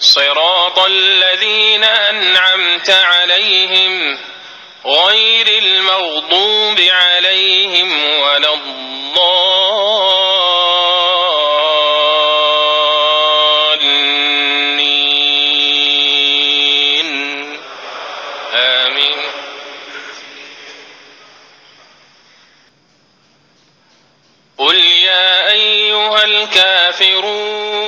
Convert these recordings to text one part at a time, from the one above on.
صراط الذين أنعمت عليهم غير المغضوب عليهم ولا الضالين. آمين. قل يا أيها الكافرون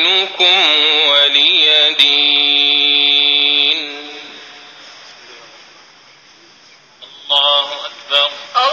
أكبر